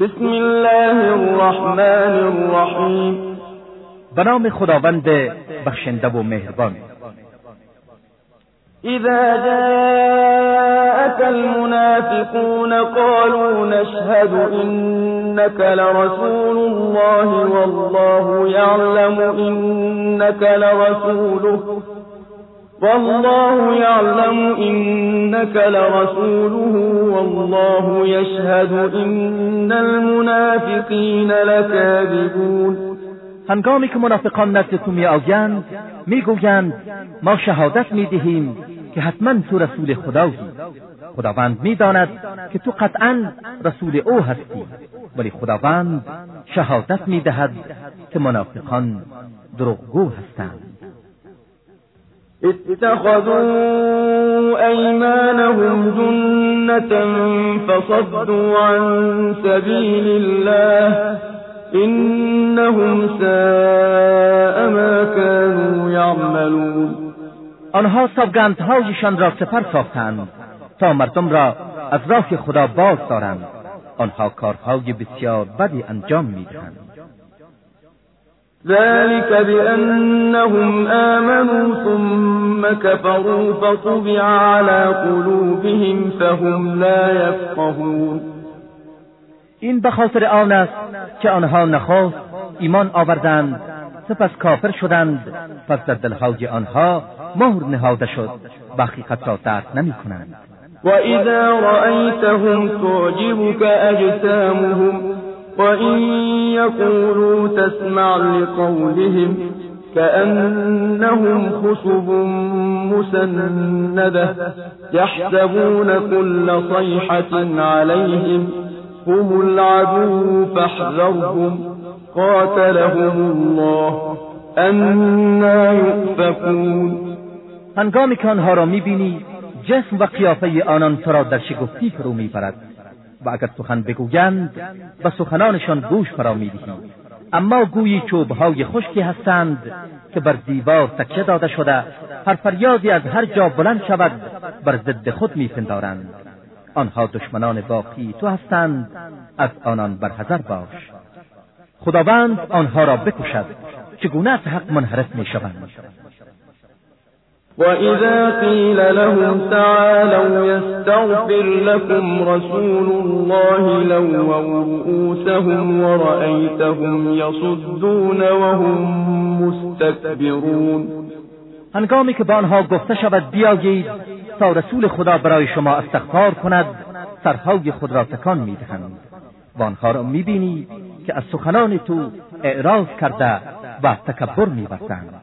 بسم الله الرحمن الرحیم. به نام خداوند بخشنده و مهربان. اذا جاءك المنافقون قالوا نشهد إنك لرسول الله والله يعلم إنك لرسوله. والله يعلم إنك لرسوله والله يشهد إن المنافقين لكاذبون. هنگامی که منافقان نزد تو می آیند می‌گویند ما شهادت می‌دهیم که حتما تو رسول خدایی خداوند می‌داند که تو قطعا رسول او هستی ولی خداوند شهادت می‌دهد که منافقان دروغگو هستند. اتخذوا أيمانهم جنة فصدوا عن سبيل الله إنهم ساء ما كانوا يعملون. آنها سوگندهایشان را سپر ساختند تا مردم را از راه خدا باز دارند. آنها کارهای بسیار بدی انجام می‌دهند. ذلك بأنهم آمنوا ثم كفروا فطبع على قلوبهم فهم لا يفقهون. این به خاطر آن است که آنها نخواست ایمان آوردند سپس کافر شدند پس در دلهای آنها مهر نهاده شد و حقیقت را درک نمی کنند. و اذا رأیتهم تعجبك اجسامهم وإن يقولوا تسمع لقولهم كأنهم خشب مسندة يحسبون كل صيحة عليهم هم العدو فاحذرهم قاتلهم الله أنا يؤفكون هنگامی که آنها را می‌بینی جسم و قیافه آنان تو را در شگفتی فرو می‌برد. و اگر سخن بگویند و سخنانشان گوش فرا می‌دهی. اما گویی چوبهای خشکی هستند که بر دیوار تکیه داده شده هر فریادی از هر جا بلند شود بر ضد خود میپندارند. آنها دشمنان باقی تو هستند از آنان برحذر باش. خداوند آنها را بکشد چگونه از حق منحرف می‌شوند؟ وإذا قيل لهم تعالوا يستغفر لكم رسول الله لووا رؤوسهم ورأيتهم يصدون وهم مستكبرون هنگامی که به آنها گفته شود بیایید تا رسول خدا برای شما استغفار کند سرهای خود را تکان می‌دهند. و آنها را می‌بینی که از سخنان تو اعراض کرده و تکبر میورزند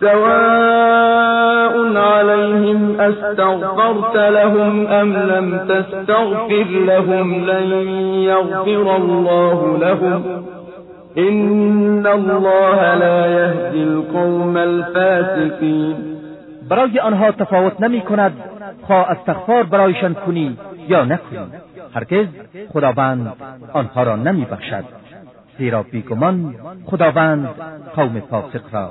سواء عليهم أستغفرت لهم أم لم تستغفر لهم لن يغفر الله لهم. إن الله لا يهدي القوم الفاسقين. برای آنها تفاوت نمی کند خواه استغفار برایشان کنی یا نکنی. هرگز خداوند آنها را نمی بخشد. زیرا بیگمان خداوند قوم فاسق را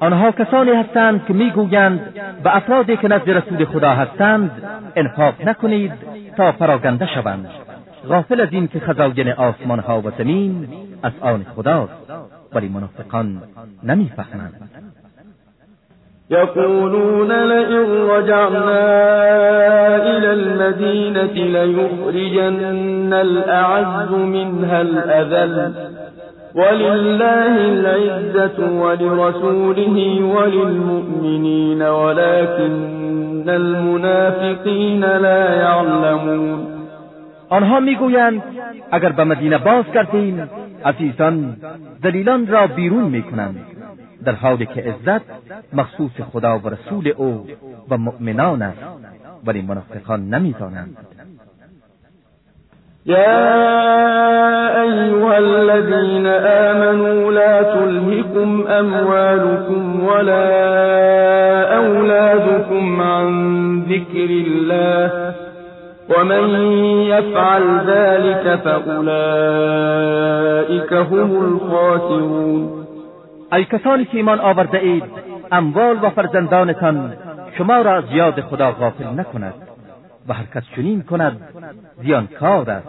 آنها کسانی هستند که می‌گویند به افرادی که نزد رسول خدا هستند انفاق نکنید تا پراگنده شوند. غافل از این که خزاین آسمان ها و زمین از آن خداست ولی منافقان نمی‌فهمند. يقولون لئن رجعنا إلى المدينة ليخرجن الأعز منها الأذل. ولله العزة ولرسوله وللمؤمنين ولكن المنافقين لا يعلمون. آنها می‌گویند اگر به مدینه باز کردیم عزیزان دلیلان را بیرون می‌کنند در حالی که عزت مخصوص خدا و رسول او و مؤمنان است ولی منافقان نمی‌دانند. يا أموالكم ولا أولادكم عن ذكر الله ومن يفعل ذلك فأولئك هم الخاسرون. ای کسانی که ایمان آورده اید اموال و فرزندانتان شما را از یاد خدا غافل نکند و هر کس چنین کند زیانکار است.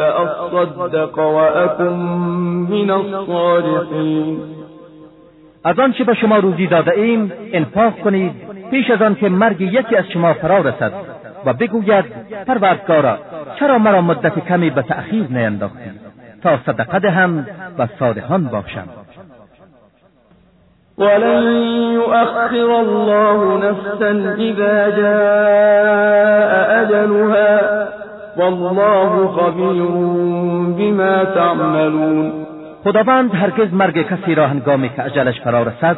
فأصدق وأكن من الصالحين. از آنچه به شما روزی داده ایم انفاق کنید پیش از آن که مرگ یکی از شما فرا رسد و بگوید پروردگارا چرا مرا مدت کمی به تأخیر نینداختی؟ تا صدقه دهم و صالحان باشم. ولن يؤخر الله نفسا اذا جاء اجلها والله خبیر بما تعملون. خداوند هرگز مرگ کسی را هنگامی که اجلش فرا رسد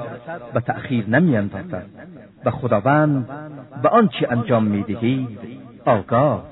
به تأخیر نمیاندازد. و خداوند به آنچه انجام می‌دهید آگاه